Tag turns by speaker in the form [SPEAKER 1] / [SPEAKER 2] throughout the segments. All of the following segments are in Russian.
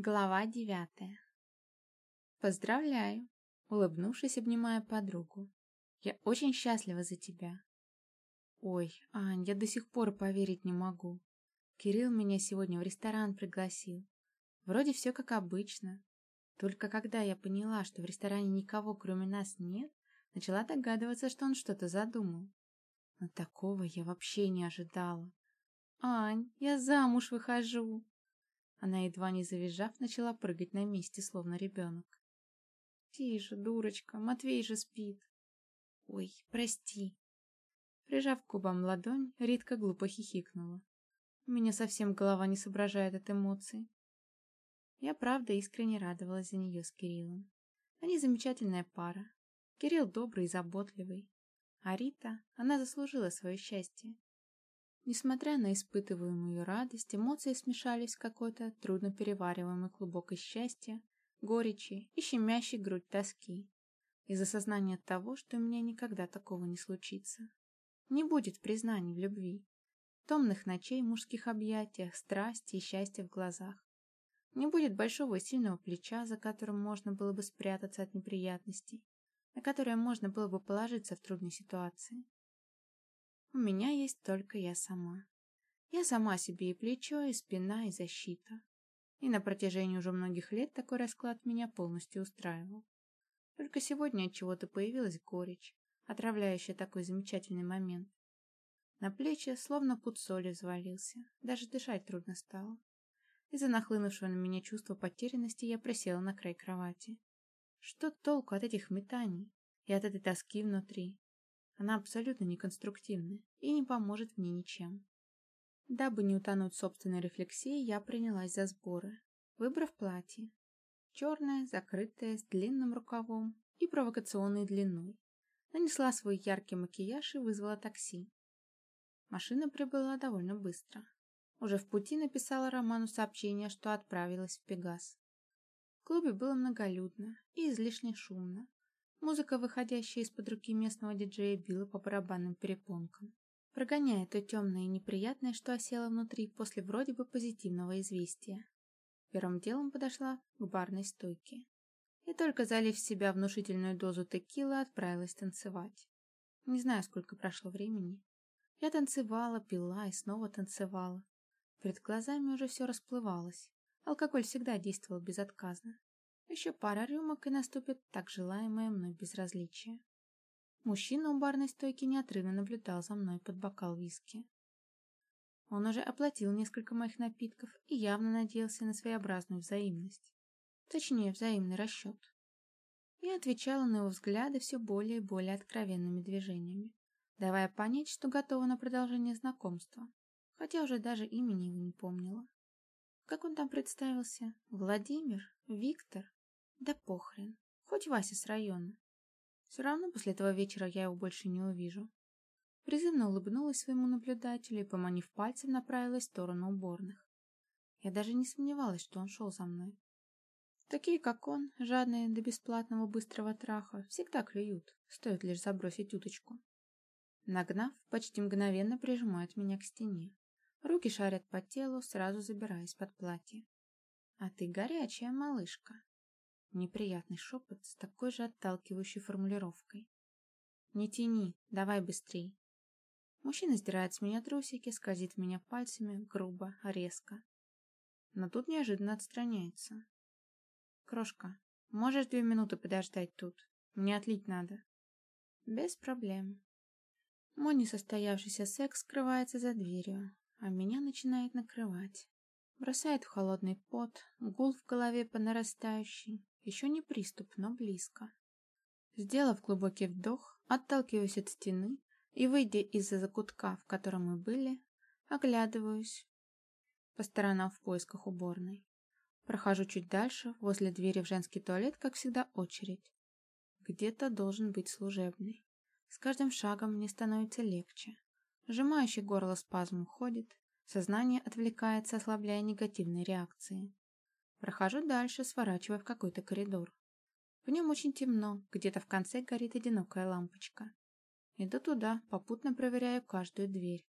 [SPEAKER 1] Глава девятая. Поздравляю, улыбнувшись, обнимая подругу. Я очень счастлива за тебя. Ой, Ань, я до сих пор поверить не могу. Кирилл меня сегодня в ресторан пригласил. Вроде все как обычно. Только когда я поняла, что в ресторане никого кроме нас нет, начала догадываться, что он что-то задумал. Но такого я вообще не ожидала. «Ань, я замуж выхожу!» Она, едва не завизжав, начала прыгать на месте, словно ребенок. «Тише, дурочка, Матвей же спит!» «Ой, прости!» Прижав к губам ладонь, Ритка глупо хихикнула. У меня совсем голова не соображает от эмоций. Я, правда, искренне радовалась за нее с Кириллом. Они замечательная пара. Кирилл добрый и заботливый. А Рита, она заслужила свое счастье. Несмотря на испытываемую радость, эмоции смешались в какой-то трудно перевариваемый клубок из счастья, горечи и щемящей грудь тоски. Из-за сознания того, что у меня никогда такого не случится. Не будет признаний в любви. Томных ночей, мужских объятиях, страсти и счастья в глазах. Не будет большого и сильного плеча, за которым можно было бы спрятаться от неприятностей, на которое можно было бы положиться в трудной ситуации. У меня есть только я сама. Я сама себе и плечо, и спина, и защита. И на протяжении уже многих лет такой расклад меня полностью устраивал. Только сегодня от чего-то появилась горечь, отравляющая такой замечательный момент. На плечи словно пуд соли взвалился, даже дышать трудно стало. Из-за нахлынувшего на меня чувства потерянности я присела на край кровати. Что толку от этих метаний и от этой тоски внутри? Она абсолютно неконструктивна и не поможет мне ничем. Дабы не утонуть собственной рефлексии, я принялась за сборы, выбрав платье. Черное, закрытое, с длинным рукавом и провокационной длиной. Нанесла свой яркий макияж и вызвала такси. Машина прибыла довольно быстро. Уже в пути написала Роману сообщение, что отправилась в Пегас. В клубе было многолюдно и излишне шумно. Музыка, выходящая из-под руки местного диджея, била по барабанным перепонкам, прогоняя то темное и неприятное, что осело внутри после вроде бы позитивного известия. Первым делом подошла к барной стойке и только залив в себя внушительную дозу текилы, отправилась танцевать. Не знаю, сколько прошло времени. Я танцевала, пила и снова танцевала. Перед глазами уже все расплывалось. Алкоголь всегда действовал безотказно. Еще пара рюмок и наступит так желаемое мной безразличие. Мужчина у барной стойки неотрывно наблюдал за мной под бокал виски. Он уже оплатил несколько моих напитков и явно надеялся на своеобразную взаимность. Точнее, взаимный расчет. Я отвечала на его взгляды все более и более откровенными движениями, давая понять, что готова на продолжение знакомства, хотя уже даже имени его не помнила. Как он там представился? Владимир? Виктор? Да похрен. Хоть Вася с района. Все равно после этого вечера я его больше не увижу. Призывно улыбнулась своему наблюдателю и, поманив пальцем, направилась в сторону уборных. Я даже не сомневалась, что он шел за мной. Такие, как он, жадные до бесплатного быстрого траха, всегда клюют, стоит лишь забросить уточку. Нагнав, почти мгновенно прижимают меня к стене. Руки шарят по телу, сразу забираясь под платье. «А ты горячая малышка!» Неприятный шепот с такой же отталкивающей формулировкой. «Не тяни, давай быстрей!» Мужчина сдирает с меня трусики, скользит меня пальцами, грубо, резко. Но тут неожиданно отстраняется. «Крошка, можешь две минуты подождать тут? Мне отлить надо». «Без проблем». Мой несостоявшийся секс скрывается за дверью, а меня начинает накрывать. Бросает в холодный пот, гул в голове по нарастающей. Еще не приступ, но близко. Сделав глубокий вдох, отталкиваюсь от стены и, выйдя из-за закутка, в котором мы были, оглядываюсь по сторонам в поисках уборной. Прохожу чуть дальше, возле двери в женский туалет, как всегда, очередь. Где-то должен быть служебный. С каждым шагом мне становится легче. Сжимающий горло спазм уходит, сознание отвлекается, ослабляя негативные реакции. Прохожу дальше, сворачивая в какой-то коридор. В нем очень темно, где-то в конце горит одинокая лампочка. Иду туда, попутно проверяю каждую дверь.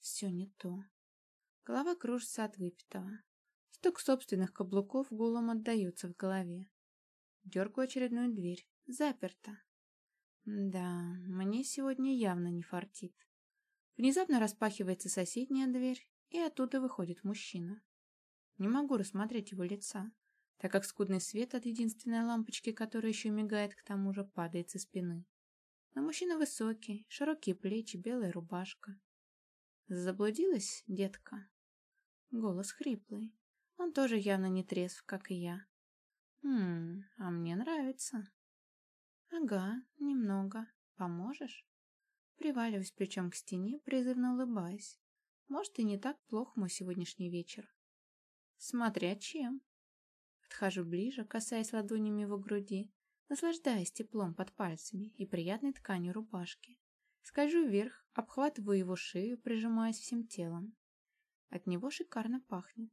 [SPEAKER 1] Все не то. Голова кружится от выпитого. Стук собственных каблуков гулом отдаются в голове. Дергаю очередную дверь. Заперта. Да, мне сегодня явно не фартит. Внезапно распахивается соседняя дверь, и оттуда выходит мужчина. Не могу рассмотреть его лица, так как скудный свет от единственной лампочки, которая еще мигает к тому же, падает со спины. Но мужчина высокий, широкие плечи, белая рубашка. Заблудилась, детка? Голос хриплый. Он тоже явно не трезв, как и я. Хм, а мне нравится. Ага, немного. Поможешь? Приваливаюсь плечом к стене, призывно улыбаясь. Может, и не так плох мой сегодняшний вечер. Смотря чем. Подхожу ближе, касаясь ладонями его груди, наслаждаясь теплом под пальцами и приятной тканью рубашки. Скольжу вверх, обхватываю его шею, прижимаясь всем телом. От него шикарно пахнет.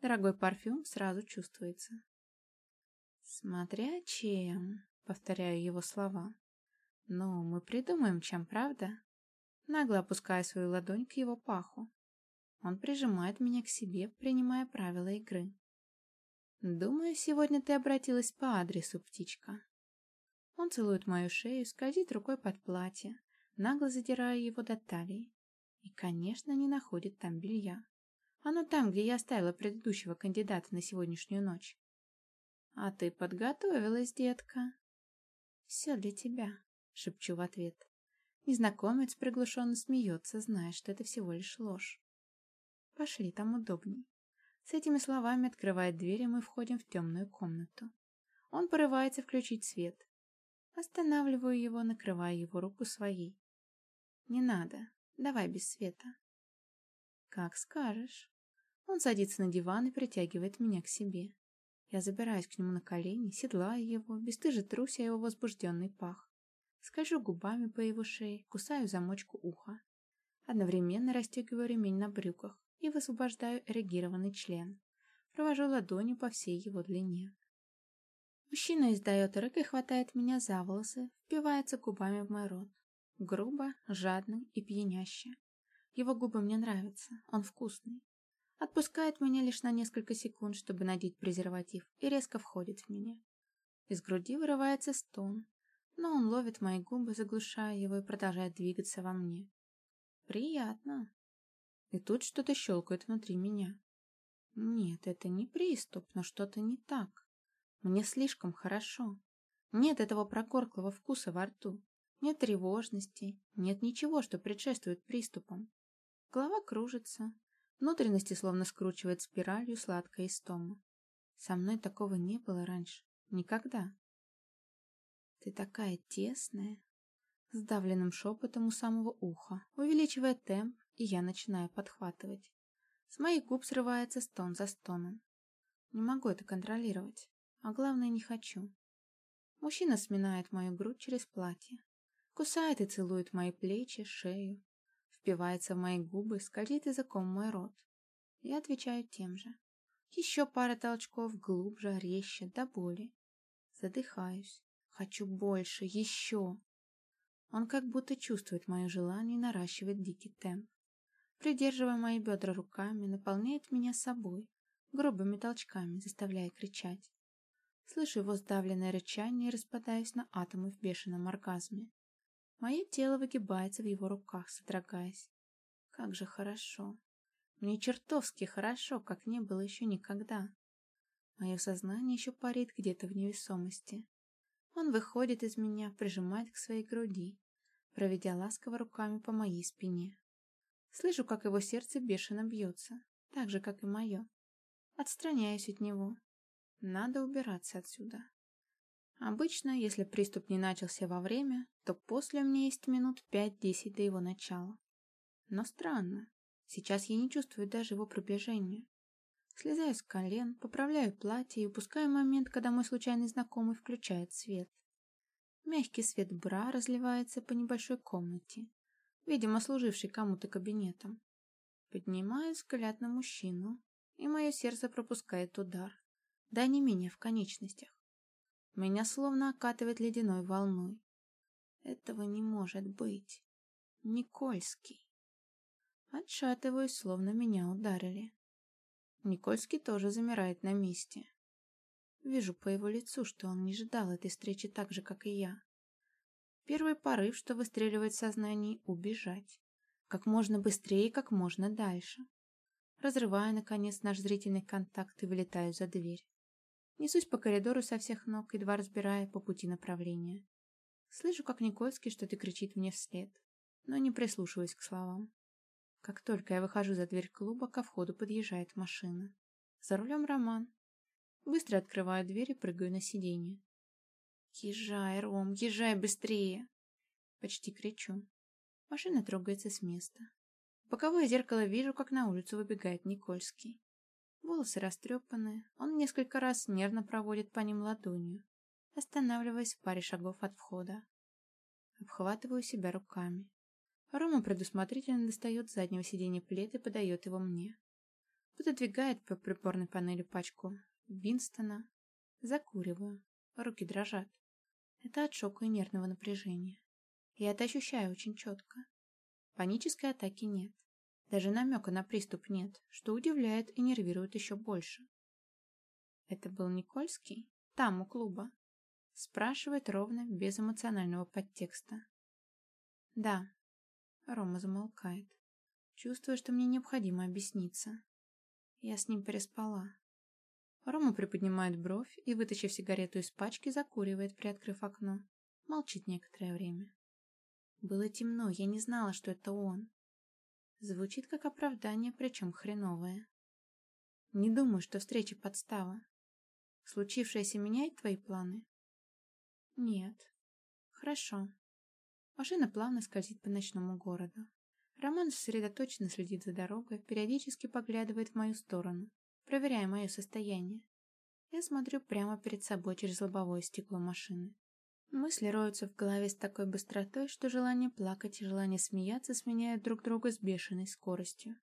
[SPEAKER 1] Дорогой парфюм сразу чувствуется. «Смотря чем», — повторяю его слова. «Ну, мы придумаем, чем, правда?» Нагло опуская свою ладонь к его паху. Он прижимает меня к себе, принимая правила игры. «Думаю, сегодня ты обратилась по адресу, птичка». Он целует мою шею, скользит рукой под платье, нагло задирая его до талии. И, конечно, не находит там белья. Оно там, где я оставила предыдущего кандидата на сегодняшнюю ночь. «А ты подготовилась, детка?» «Все для тебя», — шепчу в ответ. Незнакомец приглушенно смеется, зная, что это всего лишь ложь. «Пошли, там удобней». С этими словами открывает дверь, и мы входим в темную комнату. Он порывается включить свет. Останавливаю его, накрывая его руку своей. «Не надо. Давай без света». «Как скажешь». Он садится на диван и притягивает меня к себе. Я забираюсь к нему на колени, седлаю его, бесстыже трусь его возбужденный пах. Скольжу губами по его шее, кусаю замочку уха. Одновременно расстегиваю ремень на брюках и высвобождаю эрегированный член. Провожу ладонью по всей его длине. Мужчина издает рык и хватает меня за волосы, впивается губами в мой рот. Грубо, жадно и пьяняще. Его губы мне нравятся, он вкусный. Отпускает меня лишь на несколько секунд, чтобы надеть презерватив, и резко входит в меня. Из груди вырывается стон, но он ловит мои губы, заглушая его и продолжает двигаться во мне. Приятно. И тут что-то щелкает внутри меня. Нет, это не приступ, но что-то не так. Мне слишком хорошо. Нет этого прокорклого вкуса во рту. Нет тревожности. Нет ничего, что предшествует приступам. Голова кружится. Внутренности словно скручивает спиралью сладкая истома. Со мной такого не было раньше. Никогда. Ты такая тесная. Сдавленным шепотом у самого уха, увеличивая темп, и я начинаю подхватывать. С моих губ срывается стон за стоном. Не могу это контролировать, а главное не хочу. Мужчина сминает мою грудь через платье, кусает и целует мои плечи, шею, впивается в мои губы, скользит языком мой рот. Я отвечаю тем же. Еще пара толчков глубже, резче, до боли. Задыхаюсь. Хочу больше, еще. Он как будто чувствует мое желание и наращивает дикий темп придерживая мои бедра руками, наполняет меня собой, грубыми толчками, заставляя кричать. Слышу его сдавленное рычание и распадаюсь на атомы в бешеном оргазме. Мое тело выгибается в его руках, содрогаясь. Как же хорошо. Мне чертовски хорошо, как не было еще никогда. Мое сознание еще парит где-то в невесомости. Он выходит из меня, прижимает к своей груди, проведя ласково руками по моей спине. Слышу, как его сердце бешено бьется, так же, как и мое. Отстраняюсь от него. Надо убираться отсюда. Обычно, если приступ не начался во время, то после у меня есть минут пять-десять до его начала. Но странно. Сейчас я не чувствую даже его приближения. Слезаю с колен, поправляю платье и упускаю момент, когда мой случайный знакомый включает свет. Мягкий свет бра разливается по небольшой комнате, видимо, служивший кому-то кабинетом. Поднимаю взгляд на мужчину, и мое сердце пропускает удар, да не менее в конечностях. Меня словно окатывает ледяной волной. Этого не может быть. Никольский. Отшатываюсь, словно меня ударили. Никольский тоже замирает на месте. Вижу по его лицу, что он не ждал этой встречи так же, как и я. Первый порыв, что выстреливает в сознании – убежать. Как можно быстрее и как можно дальше. Разрываю, наконец, наш зрительный контакт и вылетаю за дверь. Несусь по коридору со всех ног, едва разбирая по пути направления. Слышу, как Никольский что-то кричит мне вслед, но не прислушиваюсь к словам. Как только я выхожу за дверь клуба, ко входу подъезжает машина. За рулем Роман. Быстро открываю дверь и прыгаю на сиденье. «Езжай, Ром, езжай быстрее!» Почти кричу. Машина трогается с места. В боковое зеркало вижу, как на улицу выбегает Никольский. Волосы растрепанные, он несколько раз нервно проводит по ним ладонью, останавливаясь в паре шагов от входа. Обхватываю себя руками. Рома предусмотрительно достает с заднего сиденья плед и подает его мне. Пододвигает по приборной панели пачку Винстона. Закуриваю. Руки дрожат. Это от шока и нервного напряжения. Я это ощущаю очень четко. Панической атаки нет. Даже намека на приступ нет, что удивляет и нервирует еще больше. Это был Никольский? Там, у клуба. Спрашивает ровно, без эмоционального подтекста. Да. Рома замолкает. Чувствую, что мне необходимо объясниться. Я с ним переспала. Рома приподнимает бровь и, вытащив сигарету из пачки, закуривает, приоткрыв окно. Молчит некоторое время. Было темно, я не знала, что это он. Звучит как оправдание, причем хреновое. Не думаю, что встреча подстава. Случившееся меняет твои планы? Нет. Хорошо. Машина плавно скользит по ночному городу. Роман сосредоточенно следит за дорогой, периодически поглядывает в мою сторону проверяя мое состояние. Я смотрю прямо перед собой через лобовое стекло машины. Мысли роются в голове с такой быстротой, что желание плакать и желание смеяться сменяют друг друга с бешеной скоростью.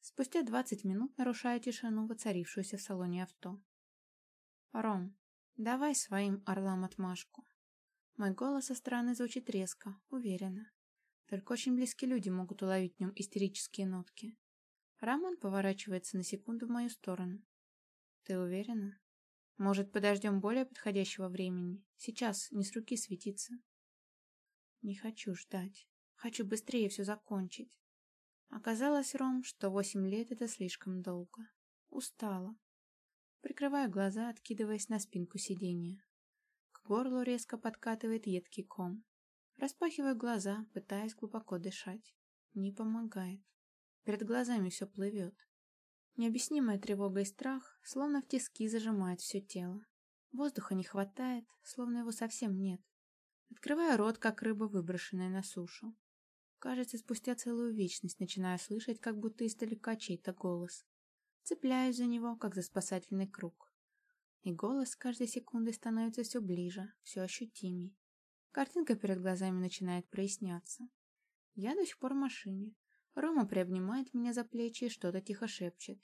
[SPEAKER 1] Спустя 20 минут нарушаю тишину, воцарившуюся в салоне авто. «Ром, давай своим орлам отмашку». Мой голос со стороны звучит резко, уверенно. Только очень близкие люди могут уловить в нем истерические нотки. Рамон поворачивается на секунду в мою сторону. Ты уверена? Может, подождем более подходящего времени? Сейчас не с руки светиться. Не хочу ждать. Хочу быстрее все закончить. Оказалось, Ром, что восемь лет — это слишком долго. Устала. Прикрываю глаза, откидываясь на спинку сиденья. К горлу резко подкатывает едкий ком. Распахиваю глаза, пытаясь глубоко дышать. Не помогает. Перед глазами все плывет. Необъяснимая тревога и страх, словно в тиски, зажимает все тело. Воздуха не хватает, словно его совсем нет. Открываю рот, как рыба, выброшенная на сушу. Кажется, спустя целую вечность начинаю слышать, как будто издалека чей-то голос. Цепляюсь за него, как за спасательный круг. И голос с каждой секундой становится все ближе, все ощутимей. Картинка перед глазами начинает проясняться. Я до сих пор в машине, Рома приобнимает меня за плечи и что-то тихо шепчет.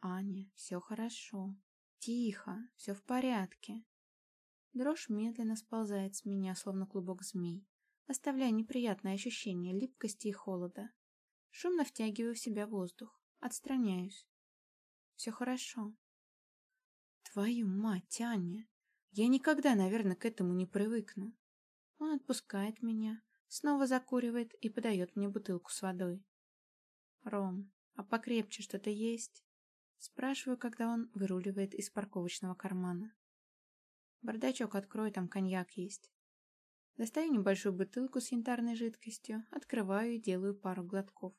[SPEAKER 1] «Аня, все хорошо. Тихо, все в порядке». Дрожь медленно сползает с меня, словно клубок змей, оставляя неприятное ощущение липкости и холода. Шумно втягиваю в себя воздух, отстраняюсь. «Все хорошо». «Твою мать, Аня! Я никогда, наверное, к этому не привыкну». Он отпускает меня, Снова закуривает и подает мне бутылку с водой. «Ром, а покрепче что-то есть?» Спрашиваю, когда он выруливает из парковочного кармана. «Бардачок открой, там коньяк есть». Достаю небольшую бутылку с янтарной жидкостью, открываю и делаю пару глотков.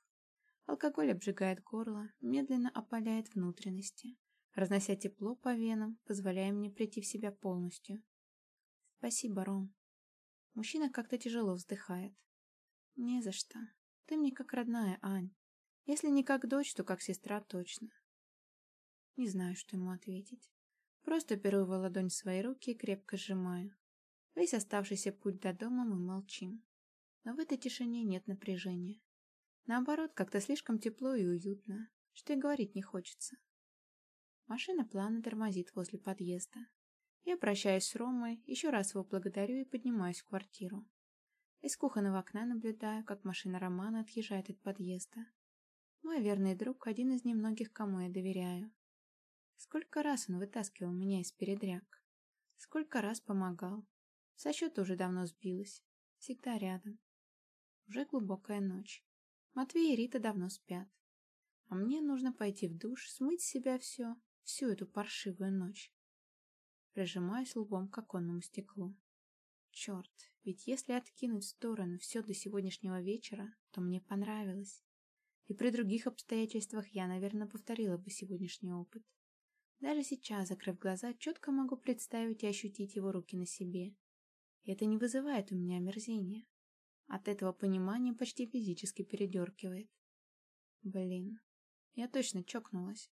[SPEAKER 1] Алкоголь обжигает горло, медленно опаляет внутренности, разнося тепло по венам, позволяя мне прийти в себя полностью. Спасибо, Ром. Мужчина как-то тяжело вздыхает. «Не за что. Ты мне как родная, Ань. Если не как дочь, то как сестра точно». Не знаю, что ему ответить. Просто беру его ладонь в свои руки и крепко сжимаю. Весь оставшийся путь до дома мы молчим. Но в этой тишине нет напряжения. Наоборот, как-то слишком тепло и уютно, что и говорить не хочется. Машина плавно тормозит возле подъезда. Я прощаюсь с Ромой, еще раз его благодарю и поднимаюсь в квартиру. Из кухонного окна наблюдаю, как машина Романа отъезжает от подъезда. Мой верный друг – один из немногих, кому я доверяю. Сколько раз он вытаскивал меня из передряг. Сколько раз помогал. Со счета уже давно сбилась. Всегда рядом. Уже глубокая ночь. Матвей и Рита давно спят. А мне нужно пойти в душ, смыть с себя все, всю эту паршивую ночь. Прижимаюсь лбом к оконному стеклу. Черт, ведь если откинуть в сторону все до сегодняшнего вечера, то мне понравилось. И при других обстоятельствах я, наверное, повторила бы сегодняшний опыт. Даже сейчас, закрыв глаза, четко могу представить и ощутить его руки на себе. И это не вызывает у меня омерзения. От этого понимания почти физически передергивает. Блин, я точно чокнулась.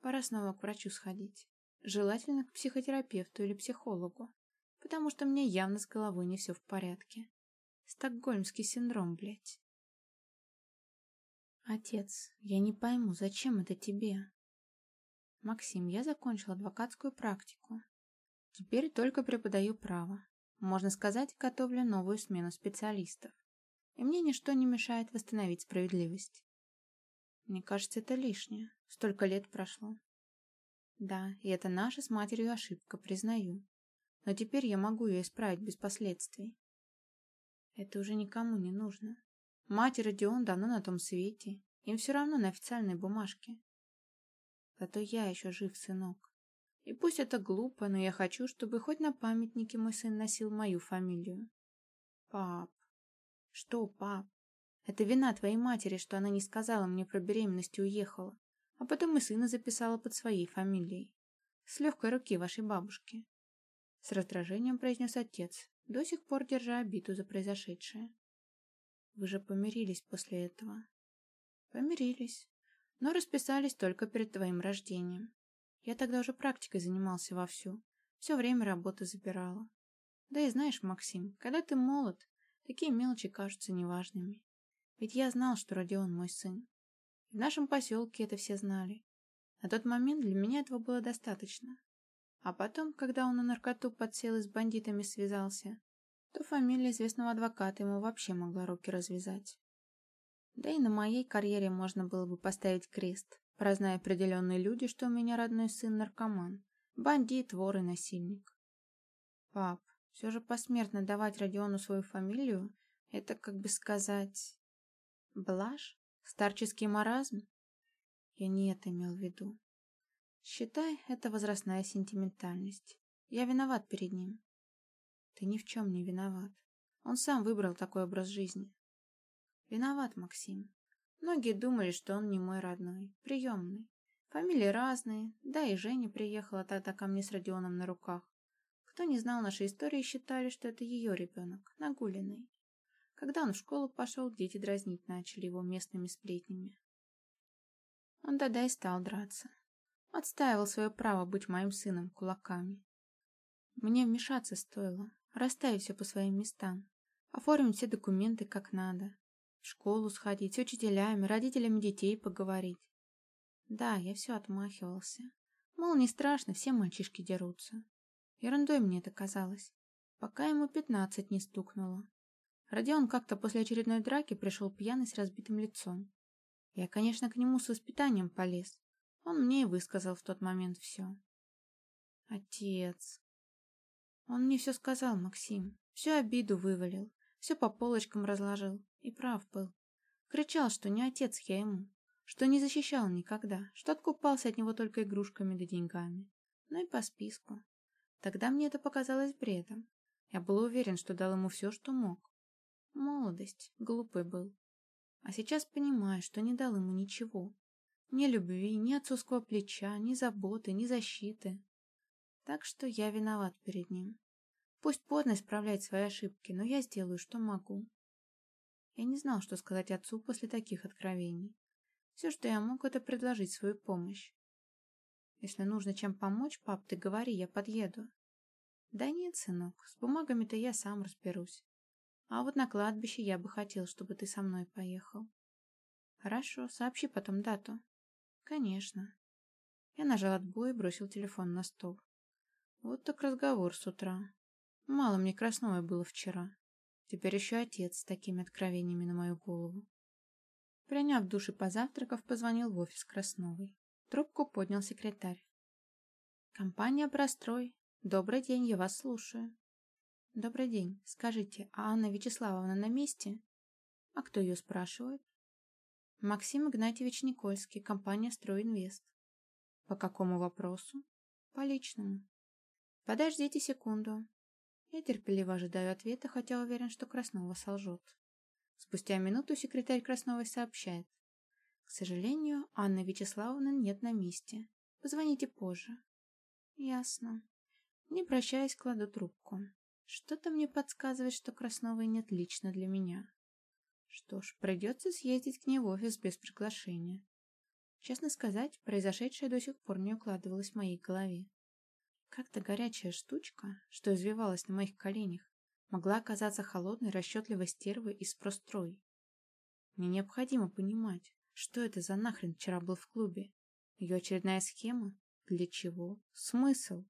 [SPEAKER 1] Пора снова к врачу сходить. Желательно к психотерапевту или психологу, потому что мне явно с головой не все в порядке. Стокгольмский синдром, блядь. Отец, я не пойму, зачем это тебе? Максим, я закончил адвокатскую практику. Теперь только преподаю право. Можно сказать, готовлю новую смену специалистов. И мне ничто не мешает восстановить справедливость. Мне кажется, это лишнее. Столько лет прошло. Да, и это наша с матерью ошибка, признаю. Но теперь я могу ее исправить без последствий. Это уже никому не нужно. Мать и Родион давно на том свете. Им все равно на официальной бумажке. Зато я еще жив, сынок. И пусть это глупо, но я хочу, чтобы хоть на памятнике мой сын носил мою фамилию. Пап. Что, пап? Это вина твоей матери, что она не сказала мне про беременность и уехала. А потом и сына записала под своей фамилией. С легкой руки вашей бабушки. С раздражением произнес отец, до сих пор держа обиду за произошедшее. Вы же помирились после этого. Помирились, но расписались только перед твоим рождением. Я тогда уже практикой занимался вовсю, все время работы забирала. Да и знаешь, Максим, когда ты молод, такие мелочи кажутся неважными. Ведь я знал, что Родион мой сын. В нашем поселке это все знали. На тот момент для меня этого было достаточно. А потом, когда он на наркоту подсел и с бандитами связался, то фамилия известного адвоката ему вообще могла руки развязать. Да и на моей карьере можно было бы поставить крест, прозная определенные люди, что у меня родной сын наркоман, бандит, вор и насильник. Пап, все же посмертно давать Родиону свою фамилию, это, как бы сказать, блажь, старческий маразм? Я не это имел в виду. Считай, это возрастная сентиментальность. Я виноват перед ним. Ты ни в чем не виноват. Он сам выбрал такой образ жизни. Виноват, Максим. Многие думали, что он не мой родной, приемный. Фамилии разные, да и Женя приехала тогда ко мне с Родионом на руках. Кто не знал нашей истории, считали, что это ее ребенок, нагуленный. Когда он в школу пошел, дети дразнить начали его местными сплетнями. Он тогда и стал драться. Отстаивал свое право быть моим сыном кулаками. Мне вмешаться стоило, Расставить все по своим местам. Оформить все документы как надо. В школу сходить, с учителями, родителями детей поговорить. Да, я все отмахивался. Мол, не страшно, все мальчишки дерутся. Ерундой мне это казалось. Пока ему пятнадцать не стукнуло. Родион как-то после очередной драки пришел пьяный с разбитым лицом. Я, конечно, к нему с воспитанием полез. Он мне и высказал в тот момент все. Отец. Он мне все сказал, Максим. Всю обиду вывалил. Все по полочкам разложил. И прав был. Кричал, что не отец я ему. Что не защищал никогда. Что откупался от него только игрушками да деньгами. Ну и по списку. Тогда мне это показалось бредом. Я был уверен, что дал ему все, что мог. Молодость. Глупый был. А сейчас понимаю, что не дал ему ничего. Ни любви, ни отцовского плеча, ни заботы, ни защиты. Так что я виноват перед ним. Пусть поздно исправлять свои ошибки, но я сделаю, что могу. Я не знал, что сказать отцу после таких откровений. Все, что я мог, это предложить свою помощь. Если нужно чем помочь, пап, ты говори, я подъеду. Да нет, сынок, с бумагами-то я сам разберусь. А вот на кладбище я бы хотел, чтобы ты со мной поехал. Хорошо, сообщи потом дату. Конечно. Я нажал отбой и бросил телефон на стол. Вот так разговор с утра. Мало мне красного было вчера. Теперь еще отец с такими откровениями на мою голову. Приняв душ и позавтракав, позвонил в офис Красновой. Трубку поднял секретарь. «Компания «Прострой». Добрый день, я вас слушаю». «Добрый день. Скажите, а Анна Вячеславовна на месте?» «А кто ее спрашивает?» «Максим Игнатьевич Никольский, компания «Стройинвест». «По какому вопросу?» «По личному». «Подождите секунду». Я терпеливо ожидаю ответа, хотя уверен, что Краснова солжет. Спустя минуту секретарь Красновой сообщает. К сожалению, Анны Вячеславовны нет на месте. Позвоните позже. Ясно. Не прощаясь, кладу трубку. Что-то мне подсказывает, что Красновой нет лично для меня. Что ж, придется съездить к ней в офис без приглашения. Честно сказать, произошедшее до сих пор не укладывалось в моей голове. Как-то горячая штучка, что извивалась на моих коленях, могла оказаться холодной, расчетливой стервой из прострой. Мне необходимо понимать, что это за нахрен вчера был в клубе. Ее очередная схема? Для чего? Смысл?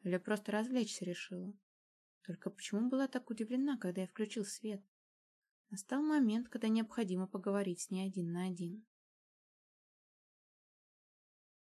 [SPEAKER 1] Или просто развлечься решила? Только почему была так удивлена, когда я включил свет? Настал момент, когда необходимо поговорить с ней один на один.